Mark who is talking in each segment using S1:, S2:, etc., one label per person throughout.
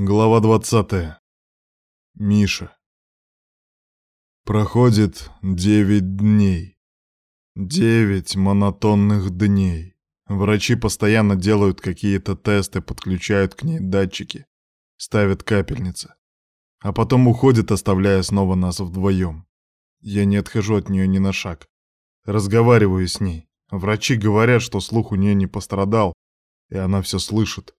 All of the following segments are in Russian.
S1: Глава 20. Миша. Проходит девять дней. Девять монотонных дней. Врачи постоянно делают какие-то тесты, подключают к ней датчики, ставят капельницы. А потом уходят, оставляя снова нас вдвоем. Я не отхожу от нее ни на шаг. Разговариваю с ней. Врачи говорят, что слух у нее не пострадал, и она все слышит.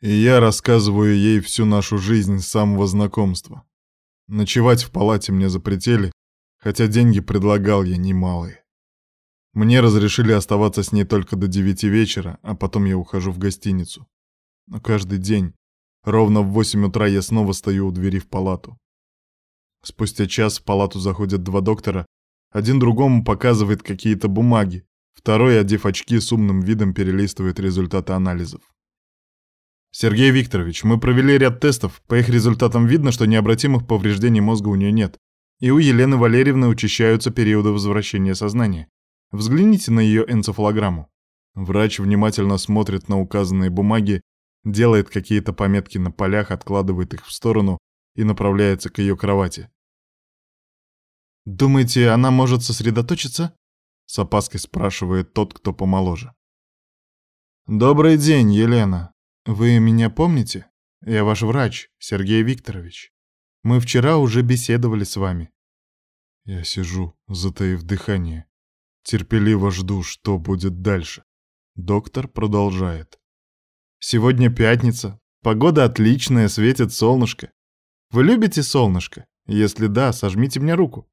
S1: И я рассказываю ей всю нашу жизнь с самого знакомства. Ночевать в палате мне запретили, хотя деньги предлагал я немалые. Мне разрешили оставаться с ней только до девяти вечера, а потом я ухожу в гостиницу. Но каждый день, ровно в восемь утра, я снова стою у двери в палату. Спустя час в палату заходят два доктора, один другому показывает какие-то бумаги, второй, одев очки, с умным видом перелистывает результаты анализов. Сергей Викторович, мы провели ряд тестов. По их результатам видно, что необратимых повреждений мозга у нее нет. И у Елены Валерьевны учащаются периоды возвращения сознания. Взгляните на ее энцефалограмму. Врач внимательно смотрит на указанные бумаги, делает какие-то пометки на полях, откладывает их в сторону и направляется к ее кровати. «Думаете, она может сосредоточиться?» — с опаской спрашивает тот, кто помоложе. «Добрый день, Елена. «Вы меня помните? Я ваш врач, Сергей Викторович. Мы вчера уже беседовали с вами». Я сижу, затаив дыхание. Терпеливо жду, что будет дальше. Доктор продолжает. «Сегодня пятница. Погода отличная, светит солнышко. Вы любите солнышко? Если да, сожмите мне руку».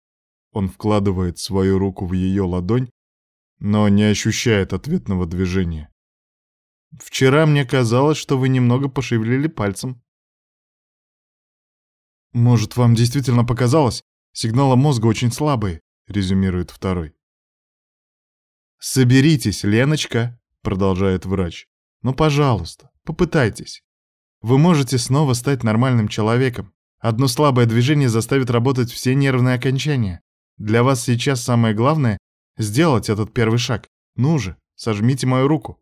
S1: Он вкладывает свою руку в ее ладонь, но не ощущает ответного движения. Вчера мне казалось, что вы немного пошевелили пальцем. Может, вам действительно показалось? Сигналы мозга очень слабые, резюмирует второй. Соберитесь, Леночка, продолжает врач. Ну, пожалуйста, попытайтесь. Вы можете снова стать нормальным человеком. Одно слабое движение заставит работать все нервные окончания. Для вас сейчас самое главное — сделать этот первый шаг. Ну же, сожмите мою руку.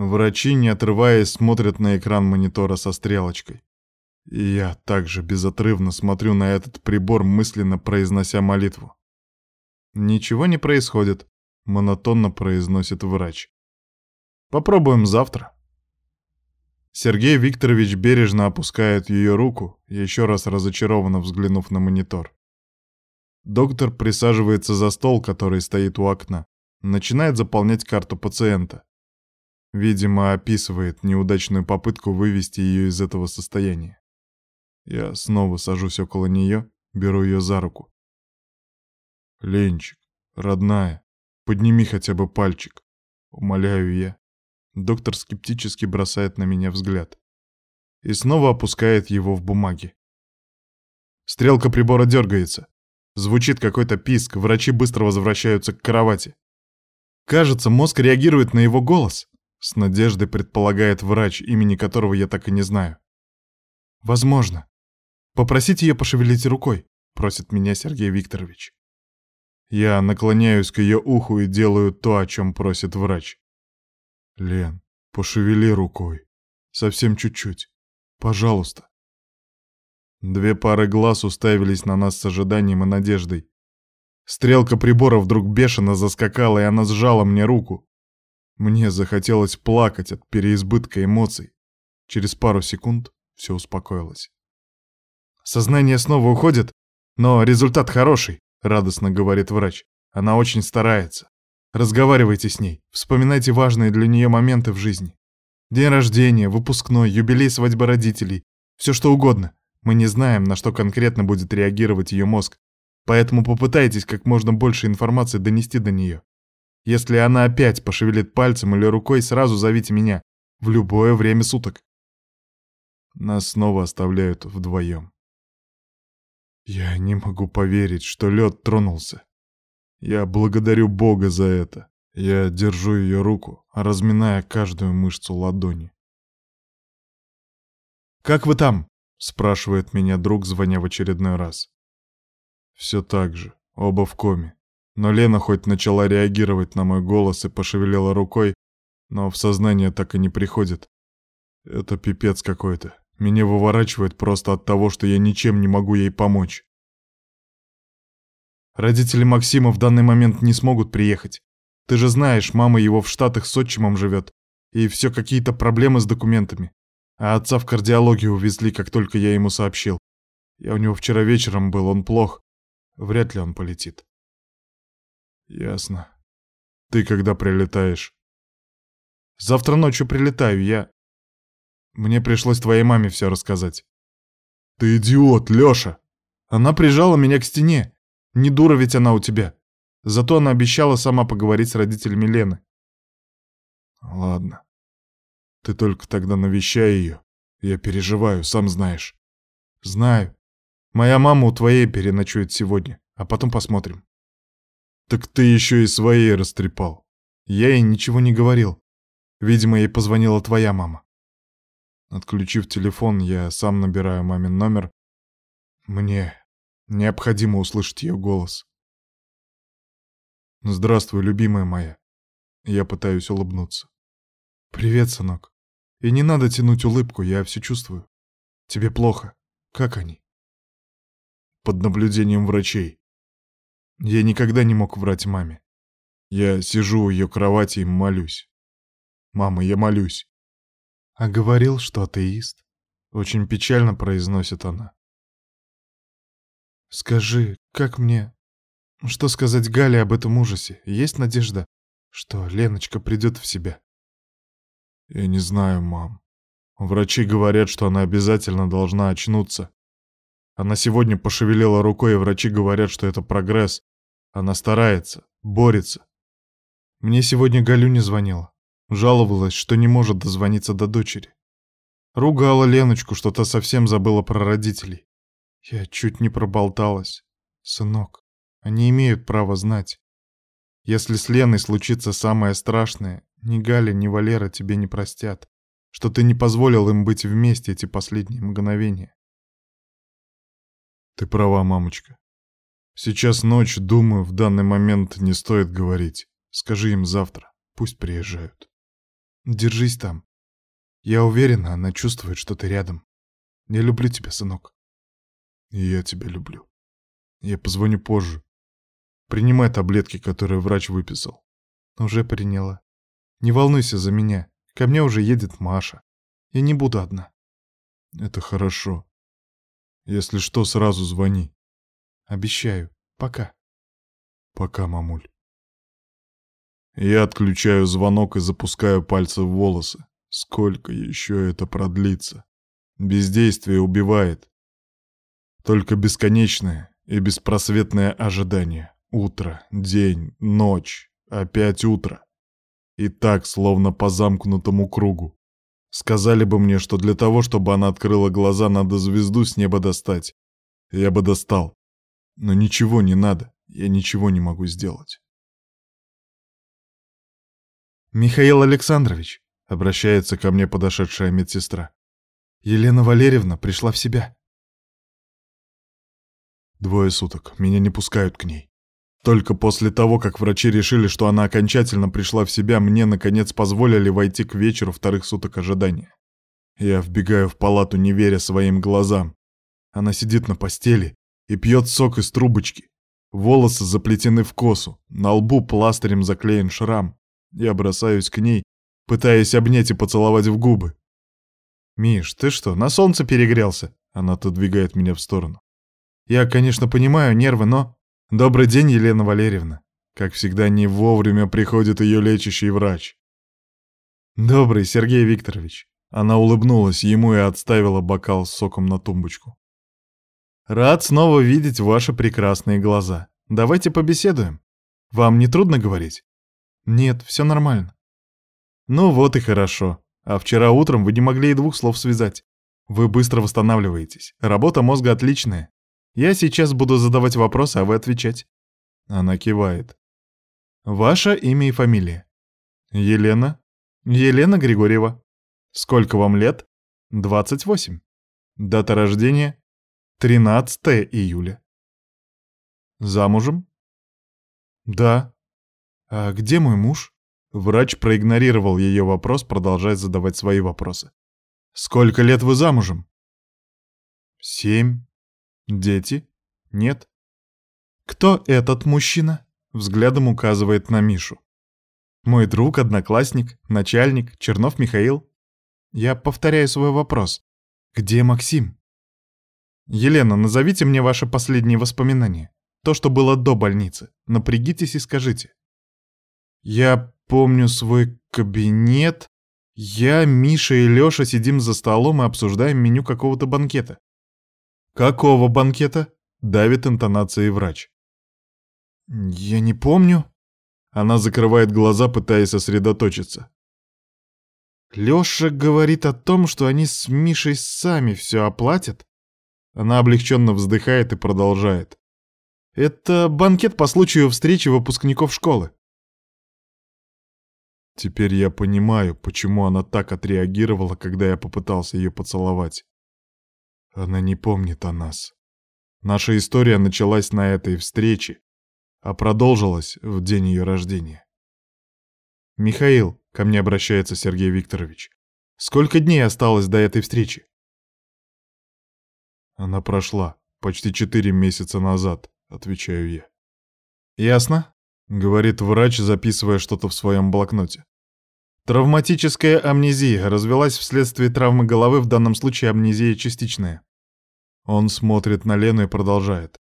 S1: Врачи, не отрываясь, смотрят на экран монитора со стрелочкой. И я также безотрывно смотрю на этот прибор, мысленно произнося молитву. «Ничего не происходит», — монотонно произносит врач. «Попробуем завтра». Сергей Викторович бережно опускает ее руку, еще раз разочарованно взглянув на монитор. Доктор присаживается за стол, который стоит у окна, начинает заполнять карту пациента. Видимо, описывает неудачную попытку вывести ее из этого состояния. Я снова сажусь около нее, беру ее за руку. «Ленчик, родная, подними хотя бы пальчик», — умоляю я. Доктор скептически бросает на меня взгляд. И снова опускает его в бумаги. Стрелка прибора дергается. Звучит какой-то писк, врачи быстро возвращаются к кровати. Кажется, мозг реагирует на его голос. С надеждой предполагает врач, имени которого я так и не знаю. Возможно. Попросите ее пошевелить рукой, просит меня Сергей Викторович. Я наклоняюсь к ее уху и делаю то, о чем просит врач. Лен, пошевели рукой. Совсем чуть-чуть. Пожалуйста. Две пары глаз уставились на нас с ожиданием и надеждой. Стрелка прибора вдруг бешено заскакала, и она сжала мне руку. Мне захотелось плакать от переизбытка эмоций. Через пару секунд все успокоилось. «Сознание снова уходит, но результат хороший», — радостно говорит врач. «Она очень старается. Разговаривайте с ней, вспоминайте важные для нее моменты в жизни. День рождения, выпускной, юбилей свадьбы родителей, все что угодно. Мы не знаем, на что конкретно будет реагировать ее мозг, поэтому попытайтесь как можно больше информации донести до нее. Если она опять пошевелит пальцем или рукой, сразу зовите меня. В любое время суток. Нас снова оставляют вдвоем. Я не могу поверить, что лед тронулся. Я благодарю Бога за это. Я держу ее руку, разминая каждую мышцу ладони. «Как вы там?» — спрашивает меня друг, звоня в очередной раз. Все так же, оба в коме. Но Лена хоть начала реагировать на мой голос и пошевелила рукой, но в сознание так и не приходит. Это пипец какой-то. Меня выворачивает просто от того, что я ничем не могу ей помочь. Родители Максима в данный момент не смогут приехать. Ты же знаешь, мама его в Штатах с отчимом живет. И все какие-то проблемы с документами. А отца в кардиологию увезли, как только я ему сообщил. Я у него вчера вечером был, он плох. Вряд ли он полетит. Ясно. Ты когда прилетаешь? Завтра ночью прилетаю, я... Мне пришлось твоей маме все рассказать. Ты идиот, Лёша! Она прижала меня к стене. Не дура ведь она у тебя. Зато она обещала сама поговорить с родителями Лены. Ладно. Ты только тогда навещай ее. Я переживаю, сам знаешь. Знаю. Моя мама у твоей переночует сегодня, а потом посмотрим. Так ты еще и своей растрепал. Я ей ничего не говорил. Видимо, ей позвонила твоя мама. Отключив телефон, я сам набираю мамин номер. Мне необходимо услышать ее голос. «Здравствуй, любимая моя». Я пытаюсь улыбнуться. «Привет, сынок. И не надо тянуть улыбку, я все чувствую. Тебе плохо. Как они?» «Под наблюдением врачей. Я никогда не мог врать маме. Я сижу у ее кровати и молюсь. Мама, я молюсь. «А говорил, что атеист», — очень печально произносит она. «Скажи, как мне... Что сказать Гале об этом ужасе? Есть надежда, что Леночка придет в себя?» «Я не знаю, мам. Врачи говорят, что она обязательно должна очнуться. Она сегодня пошевелила рукой, и врачи говорят, что это прогресс. Она старается, борется. Мне сегодня Галю не звонила. Жаловалась, что не может дозвониться до дочери. Ругала Леночку, что та совсем забыла про родителей. Я чуть не проболталась. Сынок, они имеют право знать. Если с Леной случится самое страшное, ни Галя, ни Валера тебе не простят, что ты не позволил им быть вместе эти последние мгновения. Ты права, мамочка. Сейчас ночь, думаю, в данный момент не стоит говорить. Скажи им завтра, пусть приезжают. Держись там. Я уверена, она чувствует, что ты рядом. Я люблю тебя, сынок. И я тебя люблю. Я позвоню позже. Принимай таблетки, которые врач выписал. Уже приняла. Не волнуйся за меня. Ко мне уже едет Маша. Я не буду одна. Это хорошо. Если что, сразу звони. Обещаю. Пока. Пока, мамуль. Я отключаю звонок и запускаю пальцы в волосы. Сколько еще это продлится? Бездействие убивает. Только бесконечное и беспросветное ожидание. Утро, день, ночь, опять утро. И так, словно по замкнутому кругу. Сказали бы мне, что для того, чтобы она открыла глаза, надо звезду с неба достать. Я бы достал. Но ничего не надо, я ничего не могу сделать. «Михаил Александрович», — обращается ко мне подошедшая медсестра, — «Елена Валерьевна пришла в себя». Двое суток. Меня не пускают к ней. Только после того, как врачи решили, что она окончательно пришла в себя, мне, наконец, позволили войти к вечеру вторых суток ожидания. Я вбегаю в палату, не веря своим глазам. Она сидит на постели и пьет сок из трубочки. Волосы заплетены в косу, на лбу пластырем заклеен шрам. Я бросаюсь к ней, пытаясь обнять и поцеловать в губы. «Миш, ты что, на солнце перегрелся?» Она отодвигает меня в сторону. «Я, конечно, понимаю нервы, но...» «Добрый день, Елена Валерьевна!» Как всегда, не вовремя приходит ее лечащий врач. «Добрый, Сергей Викторович!» Она улыбнулась ему и отставила бокал с соком на тумбочку. «Рад снова видеть ваши прекрасные глаза. Давайте побеседуем. Вам не трудно говорить?» Нет, все нормально. Ну вот и хорошо. А вчера утром вы не могли и двух слов связать. Вы быстро восстанавливаетесь. Работа мозга отличная. Я сейчас буду задавать вопросы, а вы отвечать. Она кивает. Ваше имя и фамилия? Елена. Елена Григорьева. Сколько вам лет? 28. Дата рождения? 13 июля. Замужем? Да. «А где мой муж?» Врач проигнорировал ее вопрос, продолжая задавать свои вопросы. Сколько лет вы замужем? Семь. Дети? Нет. Кто этот мужчина? Взглядом указывает на Мишу. Мой друг, одноклассник, начальник, Чернов Михаил. Я повторяю свой вопрос. Где Максим? Елена, назовите мне ваши последние воспоминания. То, что было до больницы. Напрягитесь и скажите. Я помню свой кабинет. Я, Миша и Лёша сидим за столом и обсуждаем меню какого-то банкета. Какого банкета? Давит интонацией врач. Я не помню. Она закрывает глаза, пытаясь сосредоточиться. Лёша говорит о том, что они с Мишей сами все оплатят. Она облегченно вздыхает и продолжает. Это банкет по случаю встречи выпускников школы. Теперь я понимаю, почему она так отреагировала, когда я попытался ее поцеловать. Она не помнит о нас. Наша история началась на этой встрече, а продолжилась в день ее рождения. «Михаил», — ко мне обращается Сергей Викторович, — «сколько дней осталось до этой встречи?» Она прошла почти четыре месяца назад, отвечаю я. «Ясно», — говорит врач, записывая что-то в своем блокноте. Травматическая амнезия развелась вследствие травмы головы, в данном случае амнезия частичная. Он смотрит на Лену и продолжает.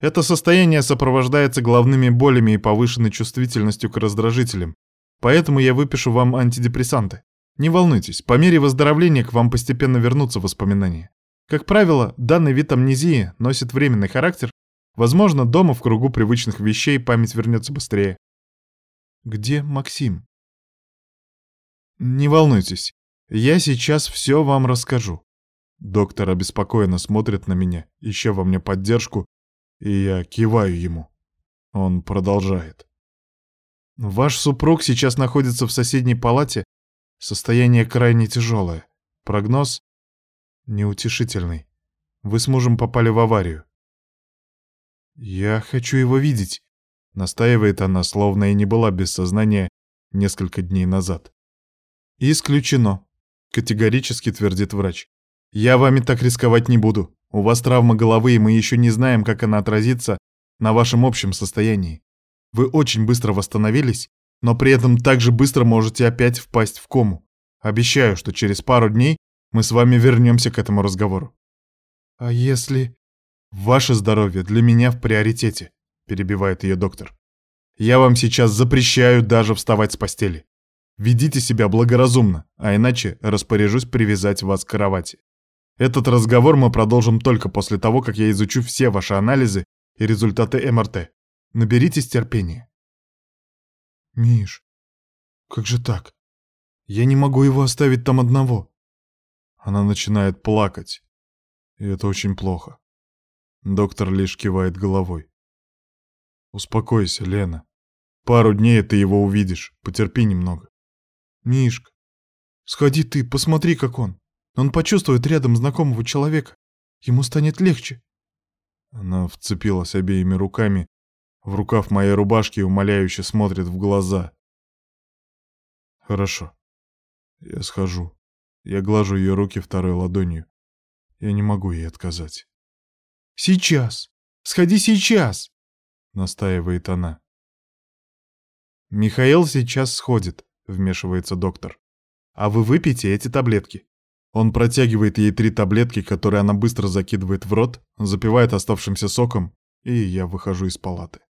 S1: Это состояние сопровождается головными болями и повышенной чувствительностью к раздражителям, поэтому я выпишу вам антидепрессанты. Не волнуйтесь, по мере выздоровления к вам постепенно вернутся воспоминания. Как правило, данный вид амнезии носит временный характер Возможно, дома в кругу привычных вещей память вернется быстрее. Где Максим? Не волнуйтесь, я сейчас все вам расскажу. Доктор обеспокоенно смотрит на меня, ища во мне поддержку, и я киваю ему. Он продолжает. Ваш супруг сейчас находится в соседней палате, состояние крайне тяжелое. Прогноз неутешительный. Вы с мужем попали в аварию. «Я хочу его видеть», — настаивает она, словно и не была без сознания несколько дней назад. «Исключено», — категорически твердит врач. «Я вами так рисковать не буду. У вас травма головы, и мы еще не знаем, как она отразится на вашем общем состоянии. Вы очень быстро восстановились, но при этом также быстро можете опять впасть в кому. Обещаю, что через пару дней мы с вами вернемся к этому разговору». «А если...» «Ваше здоровье для меня в приоритете», — перебивает ее доктор. «Я вам сейчас запрещаю даже вставать с постели. Ведите себя благоразумно, а иначе распоряжусь привязать вас к кровати. Этот разговор мы продолжим только после того, как я изучу все ваши анализы и результаты МРТ. Наберитесь терпения». «Миш, как же так? Я не могу его оставить там одного». Она начинает плакать, и это очень плохо. Доктор лишь кивает головой. Успокойся, Лена. Пару дней ты его увидишь. Потерпи немного. Мишка, сходи ты, посмотри, как он. Он почувствует рядом знакомого человека. Ему станет легче. Она вцепилась обеими руками в рукав моей рубашки и умоляюще смотрит в глаза. Хорошо. Я схожу. Я глажу ее руки второй ладонью. Я не могу ей отказать. Сейчас! Сходи сейчас!» — настаивает она. «Михаил сейчас сходит», — вмешивается доктор. «А вы выпейте эти таблетки». Он протягивает ей три таблетки, которые она быстро закидывает в рот, запивает оставшимся соком, и я выхожу из палаты.